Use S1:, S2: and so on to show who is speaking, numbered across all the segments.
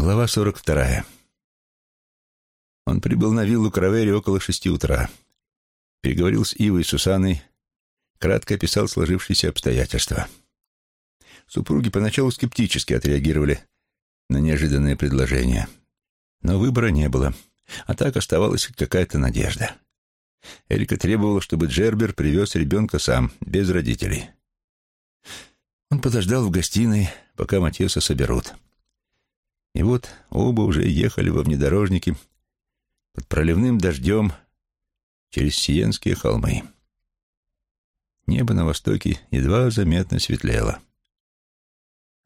S1: Глава 42. Он прибыл на виллу Кравери около шести утра. Переговорил с Ивой и Сусаной, кратко описал сложившиеся обстоятельства. Супруги поначалу скептически отреагировали на неожиданное предложение. Но выбора не было, а так оставалась какая-то надежда. Эрика требовала, чтобы Джербер привез ребенка сам, без родителей. Он подождал в гостиной, пока Матьеса соберут. И вот оба уже ехали во внедорожнике под проливным дождем через Сиенские холмы. Небо на востоке едва заметно светлело.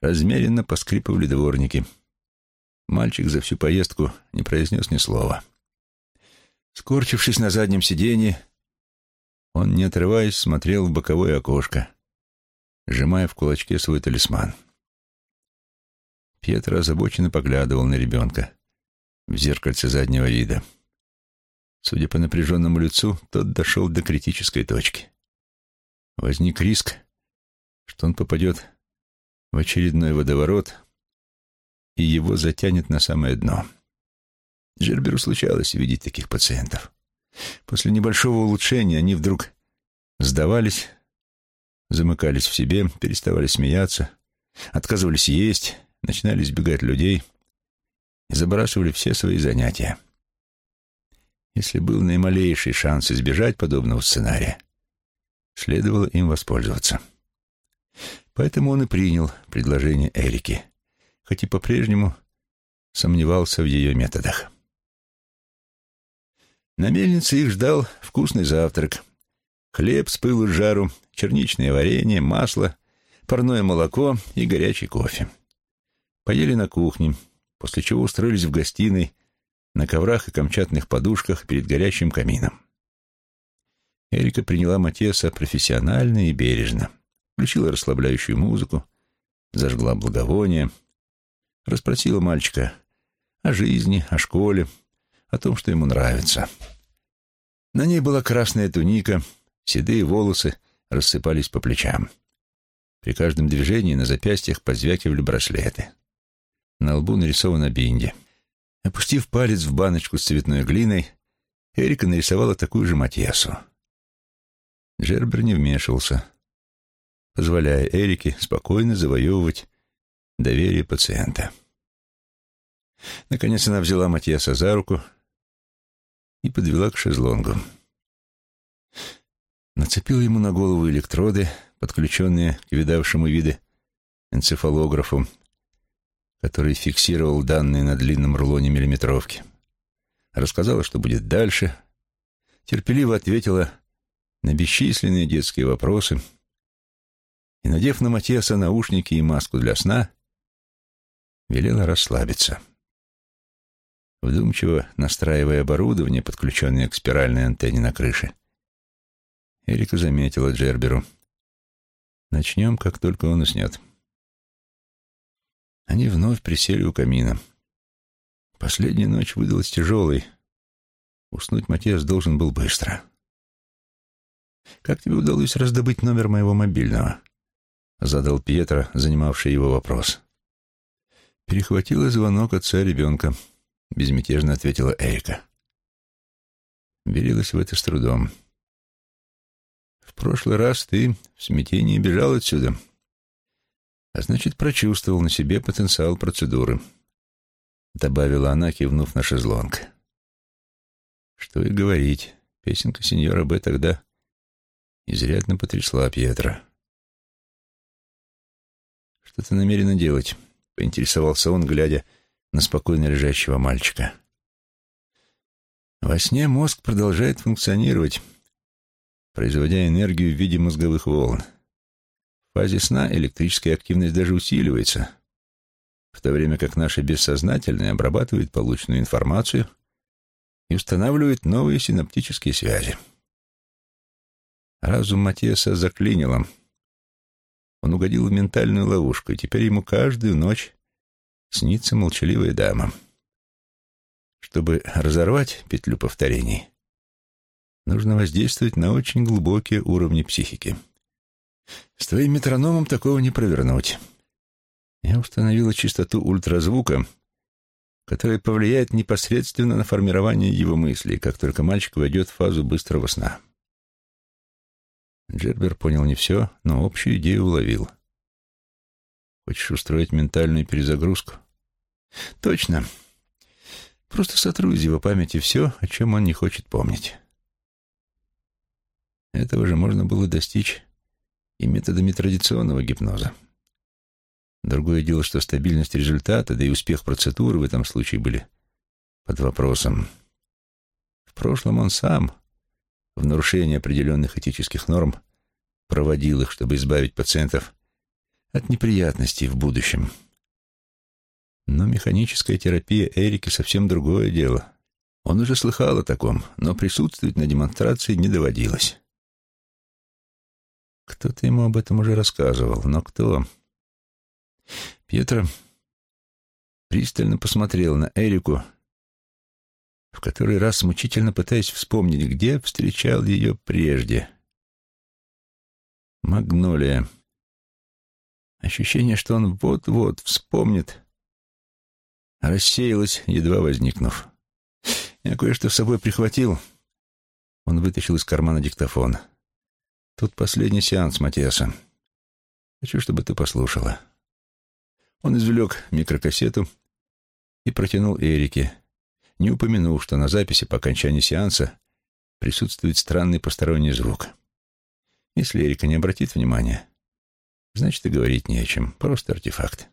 S1: Размеренно поскрипывали дворники. Мальчик за всю поездку не произнес ни слова. Скорчившись на заднем сиденье, он, не отрываясь, смотрел в боковое окошко, сжимая в кулачке свой талисман — Пьетро озабоченно поглядывал на ребенка в зеркальце заднего вида. Судя по напряженному лицу, тот дошел до критической точки. Возник риск, что он попадет в очередной водоворот, и его затянет на самое дно. Джерберу случалось видеть таких пациентов. После небольшого улучшения они вдруг сдавались, замыкались в себе, переставали смеяться, отказывались есть, начинали избегать людей и забрасывали все свои занятия. Если был наималейший шанс избежать подобного сценария, следовало им воспользоваться. Поэтому он и принял предложение Эрики, хоть и по-прежнему сомневался в ее методах. На мельнице их ждал вкусный завтрак. Хлеб с пылу с жару, черничное варенье, масло, парное молоко и горячий кофе. Поели на кухне, после чего устроились в гостиной, на коврах и камчатных подушках перед горящим камином. Эрика приняла Матеса профессионально и бережно. Включила расслабляющую музыку, зажгла благовоние, расспросила мальчика о жизни, о школе, о том, что ему нравится. На ней была красная туника, седые волосы рассыпались по плечам. При каждом движении на запястьях позвякивали браслеты. На лбу нарисована бинди. Опустив палец в баночку с цветной глиной, Эрика нарисовала такую же Матьясу. Джербер не вмешивался, позволяя Эрике спокойно завоевывать доверие пациента. Наконец она взяла Матьяса за руку и подвела к шезлонгу. Нацепила ему на голову электроды, подключенные к видавшему виды энцефалографу, который фиксировал данные на длинном рулоне миллиметровки. Рассказала, что будет дальше, терпеливо ответила на бесчисленные детские вопросы и, надев на Матеса наушники и маску для сна, велела расслабиться. Вдумчиво настраивая оборудование, подключенное к спиральной антенне на крыше, Эрика заметила Джерберу. «Начнем, как только он уснет». Они вновь присели у камина. Последняя ночь выдалась тяжелой. Уснуть Матиас должен был быстро. «Как тебе удалось раздобыть номер моего мобильного?» — задал Пьетро, занимавший его вопрос. Перехватила звонок отца ребенка, — безмятежно ответила Эрика. Верилась в это с трудом. «В прошлый раз ты в смятении бежал отсюда», а значит, прочувствовал на себе потенциал процедуры. Добавила она, кивнув на шезлонг. Что и говорить, песенка сеньора Б тогда изрядно потрясла Пьетро. «Что ты намерена делать?» — поинтересовался он, глядя на спокойно лежащего мальчика. Во сне мозг продолжает функционировать, производя энергию в виде мозговых волн. В фазе сна электрическая активность даже усиливается, в то время как наше бессознательное обрабатывает полученную информацию и устанавливает новые синаптические связи. Разум Матиаса заклинило. Он угодил в ментальную ловушку, и теперь ему каждую ночь снится молчаливая дама. Чтобы разорвать петлю повторений, нужно воздействовать на очень глубокие уровни психики. С твоим метрономом такого не провернуть. Я установила частоту ультразвука которое повлияет непосредственно на формирование его мыслей, как только мальчик войдет в фазу быстрого сна. Джербер понял не все, но общую идею уловил. Хочешь устроить ментальную перезагрузку? Точно. Просто сотру из его памяти все, о чем он не хочет помнить. Этого же можно было достичь и методами традиционного гипноза. Другое дело, что стабильность результата, да и успех процедуры в этом случае были под вопросом. В прошлом он сам, в нарушении определенных этических норм, проводил их, чтобы избавить пациентов от неприятностей в будущем. Но механическая терапия Эрики совсем другое дело. Он уже слыхал о таком, но присутствовать на демонстрации не доводилось. Кто-то ему об этом уже рассказывал, но кто? Пьетро пристально посмотрел на Эрику, в который раз мучительно пытаясь вспомнить, где встречал ее прежде. Магнолия. Ощущение, что он вот-вот вспомнит, рассеялось, едва возникнув. Я кое-что с собой прихватил. Он вытащил из кармана диктофон. Тут последний сеанс Матиаса. Хочу, чтобы ты послушала. Он извлек микрокассету и протянул Эрике, не упомянув, что на записи по окончании сеанса присутствует странный посторонний звук. Если Эрика не обратит внимания, значит и говорить не о чем, просто артефакт.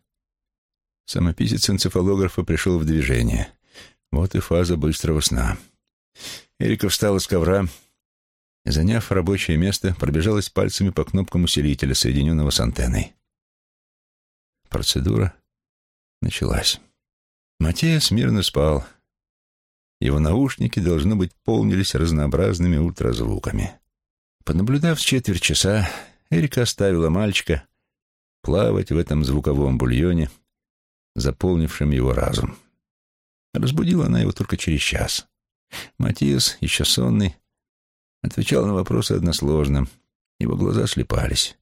S1: Самописец энцефалографа пришел в движение. Вот и фаза быстрого сна. Эрика встала с ковра заняв рабочее место, пробежалась пальцами по кнопкам усилителя, соединенного с антенной. Процедура началась. Матея мирно спал. Его наушники, должно быть, полнились разнообразными ультразвуками. Понаблюдав с четверть часа, Эрика оставила мальчика плавать в этом звуковом бульоне, заполнившем его разум. Разбудила она его только через час. Матиас, еще сонный, отвечал на вопросы односложно. Его глаза слепались.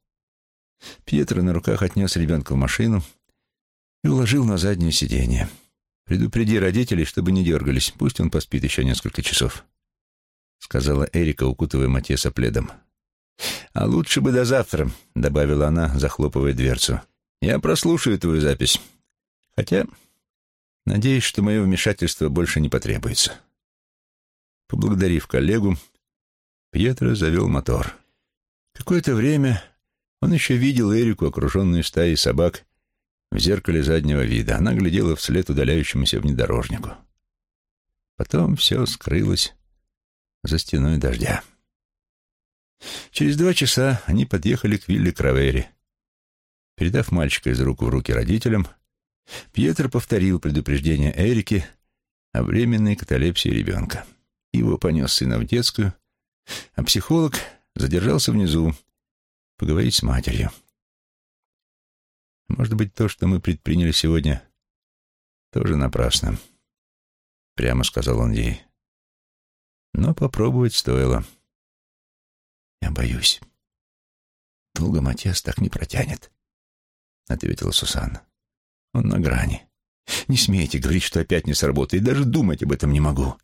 S1: Пьетро на руках отнес ребенка в машину и уложил на заднее сиденье. «Предупреди родителей, чтобы не дергались. Пусть он поспит еще несколько часов», — сказала Эрика, укутывая Матеса пледом. «А лучше бы до завтра», — добавила она, захлопывая дверцу. «Я прослушаю твою запись. Хотя, надеюсь, что мое вмешательство больше не потребуется». Поблагодарив коллегу, Пьетро завел мотор. Какое-то время он еще видел Эрику, окруженную стаей собак, в зеркале заднего вида. Она глядела вслед удаляющемуся внедорожнику. Потом все скрылось за стеной дождя. Через два часа они подъехали к вилле Кравери. Передав мальчика из рук в руки родителям, Пьетро повторил предупреждение Эрике о временной каталепсии ребенка. Его понес сына в детскую, а психолог задержался внизу, поговорить с матерью. Может быть, то, что мы предприняли сегодня, тоже напрасно, прямо сказал он ей. Но попробовать стоило. Я боюсь. Долго Матиас так не протянет, ответила Сусанна. Он на грани. Не смейте говорить, что опять не сработает, даже думать об этом не могу.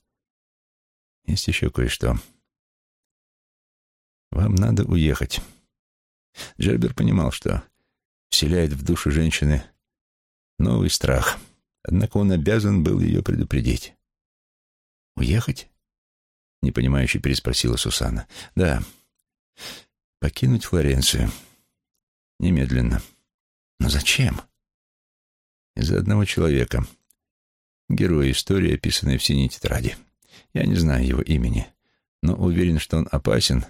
S1: Есть еще кое-что. Вам надо уехать. Джербер понимал, что вселяет в душу женщины новый страх, однако он обязан был ее предупредить. «Уехать?» — непонимающе переспросила Сусанна. «Да. Покинуть Флоренцию. Немедленно. Но зачем?» «Из-за одного человека. Герой истории, описанной в синей тетради. Я не знаю его имени, но уверен, что он опасен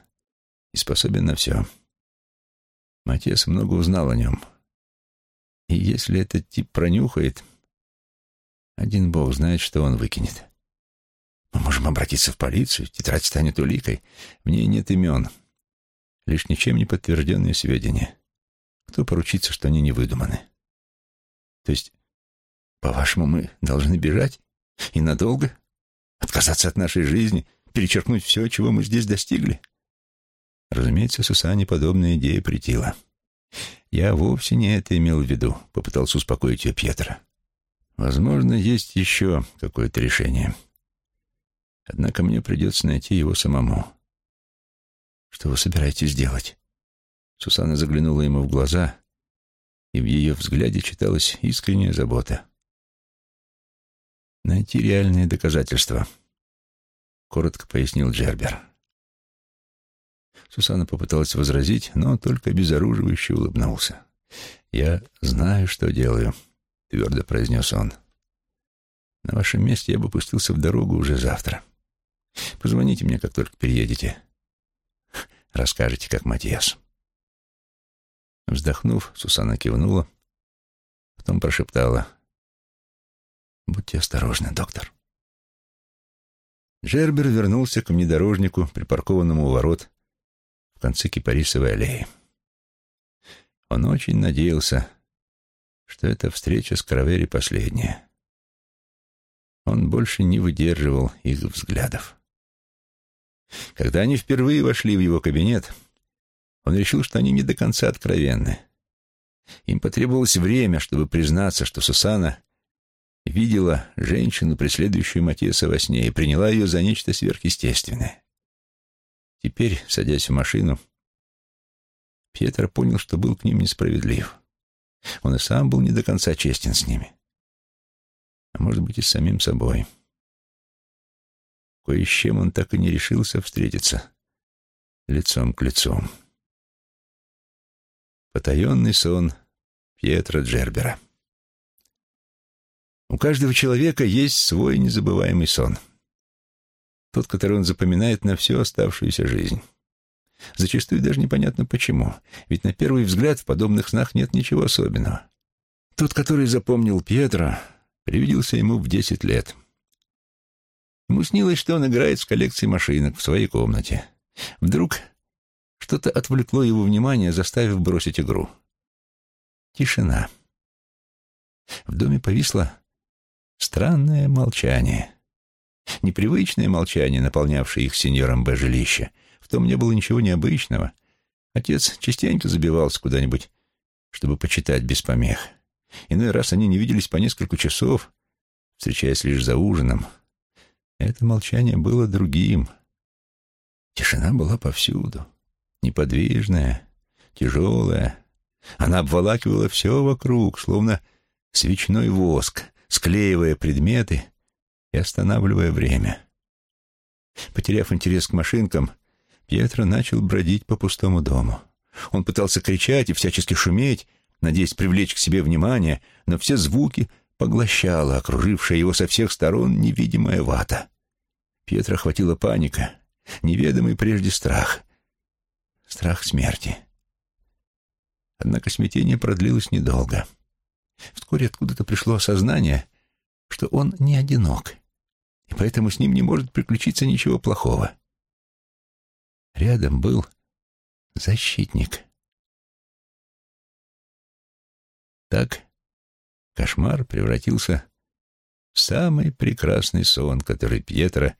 S1: и способен на все». Матиас много узнал о нем. И если этот тип пронюхает, один бог знает, что он выкинет. Мы можем обратиться в полицию, тетрадь станет уликой. В ней нет имен, лишь ничем не подтвержденные сведения. Кто поручится, что они не выдуманы? То есть, по-вашему, мы должны бежать? И надолго? Отказаться от нашей жизни? Перечеркнуть все, чего мы здесь достигли? — Разумеется, Сусане подобная идея претила. «Я вовсе не это имел в виду», — попытался успокоить ее Пьетро. «В Возможно, есть еще какое-то решение. Однако мне придется найти его самому.
S2: Что вы собираетесь делать?
S1: Сусанна заглянула ему в глаза, и в ее взгляде читалась искренняя забота. «Найти реальные доказательства», — коротко пояснил Джербер. Сусанна попыталась возразить, но только обезоруживающе улыбнулся. «Я знаю, что делаю», — твердо произнес он. «На вашем месте я бы пустился в дорогу уже завтра. Позвоните мне, как только переедете. Расскажете, как Матиас». Вздохнув, Сусанна кивнула, потом прошептала. «Будьте осторожны, доктор». Джербер вернулся к внедорожнику, припаркованному у ворот конце Кипарисовой аллеи. Он очень надеялся, что эта встреча с Каравери последняя. Он больше не выдерживал их взглядов. Когда они впервые вошли в его кабинет, он решил, что они не до конца откровенны. Им потребовалось время, чтобы признаться, что Сусана видела женщину, преследующую Матиаса во сне, и приняла ее за нечто сверхъестественное. Теперь, садясь в машину, Пьетро понял, что был к ним несправедлив. Он и сам был не до конца честен с ними. А может быть, и с самим собой. Кое с чем он так и не решился встретиться лицом к лицу. Потаенный сон Пьетро Джербера. У каждого человека есть свой незабываемый сон — тот, который он запоминает на всю оставшуюся жизнь. Зачастую даже непонятно почему, ведь на первый взгляд в подобных снах нет ничего особенного. Тот, который запомнил Пьетро, привиделся ему в десять лет. Ему снилось, что он играет с коллекцией машинок в своей комнате. Вдруг что-то отвлекло его внимание, заставив бросить игру. Тишина. В доме повисло странное молчание. Непривычное молчание, наполнявшее их сеньором Б жилище, в том не было ничего необычного. Отец частенько забивался куда-нибудь, чтобы почитать без помех. Иной раз они не виделись по несколько часов, встречаясь лишь за ужином. Это молчание было другим. Тишина была повсюду, неподвижная, тяжелая. Она обволакивала все вокруг, словно свечной воск, склеивая предметы и останавливая время. Потеряв интерес к машинкам, Пьетро начал бродить по пустому дому. Он пытался кричать и всячески шуметь, надеясь привлечь к себе внимание, но все звуки поглощала окружившая его со всех сторон невидимая вата. Пьетро охватила паника, неведомый прежде страх. Страх смерти. Однако смятение продлилось недолго. Вскоре откуда-то пришло осознание, что он не одинок и поэтому с ним не может приключиться ничего плохого. Рядом был защитник. Так кошмар превратился в самый прекрасный сон, который Пьетро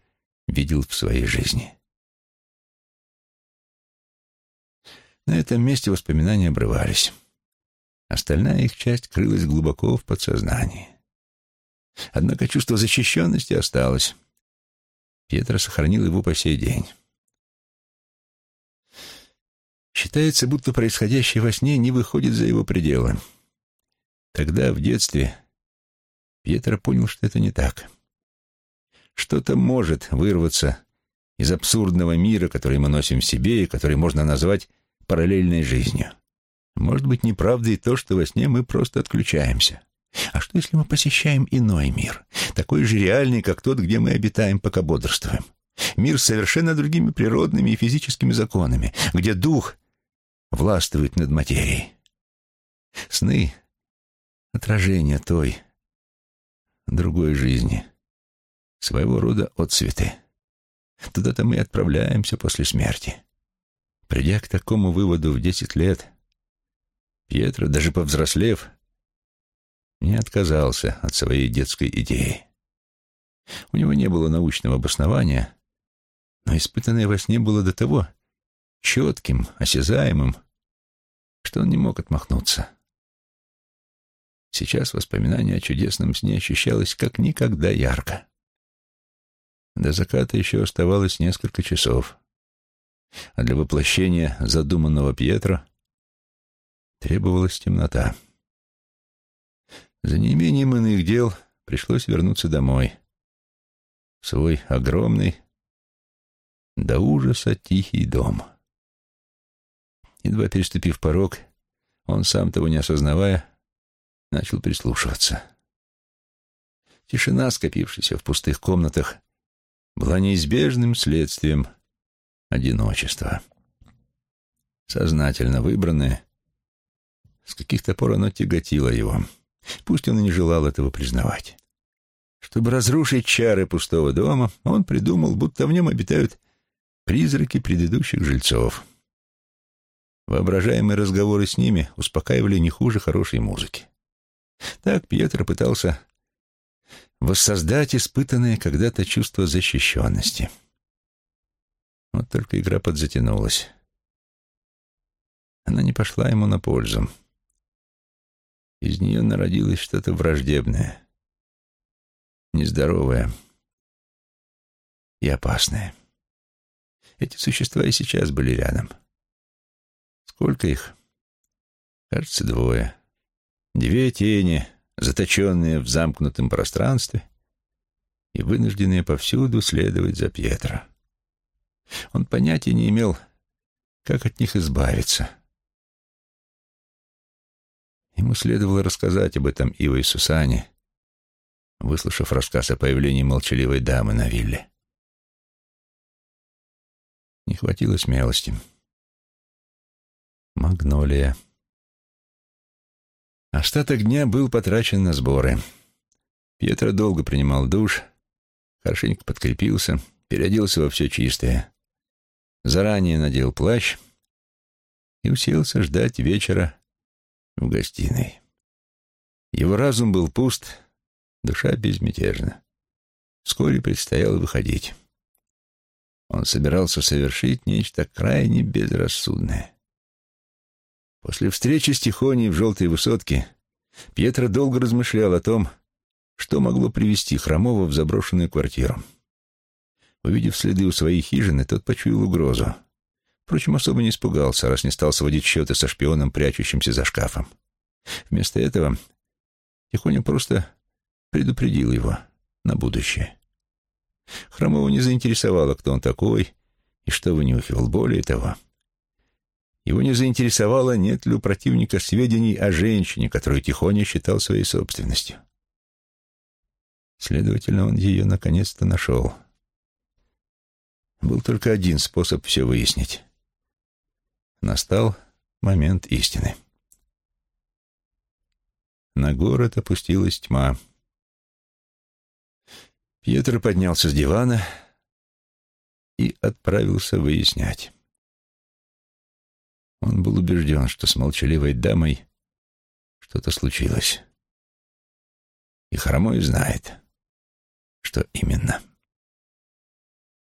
S1: видел в своей жизни. На этом месте воспоминания обрывались. Остальная их часть крылась глубоко в подсознании. Однако чувство защищенности осталось. Пьетро сохранил его по сей день. Считается, будто происходящее во сне не выходит за его пределы. Тогда, в детстве, Пьетро понял, что это не так. Что-то может вырваться из абсурдного мира, который мы носим в себе и который можно назвать параллельной жизнью. Может быть, неправда и то, что во сне мы просто отключаемся. А что, если мы посещаем иной мир, такой же реальный, как тот, где мы обитаем, пока бодрствуем? Мир с совершенно другими природными и физическими законами, где дух властвует над материей. Сны — отражение той, другой жизни, своего рода отцветы. Туда-то мы отправляемся после смерти. Придя к такому выводу в десять лет, Пьетро, даже повзрослев, не отказался от своей детской идеи. У него не было научного обоснования, но испытанное во сне было до того четким, осязаемым, что он не мог отмахнуться. Сейчас воспоминание о чудесном сне ощущалось как никогда ярко. До заката еще оставалось несколько часов, а для воплощения задуманного Пьетро требовалась темнота. За неимением иных дел пришлось вернуться домой, в свой огромный, до ужаса тихий дом. Едва переступив порог, он, сам того не осознавая, начал прислушиваться. Тишина, скопившаяся в пустых комнатах, была неизбежным следствием одиночества. Сознательно выбранное, с каких-то пор оно тяготило его, пусть он и не желал этого признавать. Чтобы разрушить чары пустого дома, он придумал, будто в нем обитают призраки предыдущих жильцов. Воображаемые разговоры с ними успокаивали не хуже хорошей музыки. Так Пьетро пытался воссоздать испытанное когда-то чувство защищенности. Вот только игра подзатянулась. Она не пошла ему на пользу. Из нее народилось что-то враждебное, нездоровое и опасное. Эти существа и сейчас были рядом. Сколько их? Кажется, двое. Две тени, заточенные в замкнутом пространстве и вынужденные повсюду следовать за Пьетро. Он понятия не имел, как от них избавиться. Ему следовало рассказать об этом Иво и Сусане, выслушав рассказ о появлении молчаливой дамы на вилле. Не хватило смелости. Магнолия. Остаток дня был потрачен на сборы. Пьетро долго принимал душ, хорошенько подкрепился, переоделся во все чистое. Заранее надел плащ и уселся ждать вечера в гостиной. Его разум был пуст, душа безмятежна. Вскоре предстояло выходить. Он собирался совершить нечто крайне безрассудное. После встречи с Тихоней в «Желтой высотке» Пьетро долго размышлял о том, что могло привести Хромова в заброшенную квартиру. Увидев следы у своей хижины, тот почуял угрозу. Впрочем, особо не испугался, раз не стал сводить счеты со шпионом, прячущимся за шкафом. Вместо этого Тихоня просто предупредил его на будущее. Хромова не заинтересовало, кто он такой и что вынюхивал. Более того, его не заинтересовало, нет ли у противника сведений о женщине, которую Тихоня считал своей собственностью. Следовательно, он ее наконец-то нашел. Был только один способ все выяснить. Настал момент истины. На город опустилась тьма. Пьетро поднялся с дивана и отправился выяснять. Он был убежден, что с молчаливой дамой что-то случилось. И Хромой знает, что именно.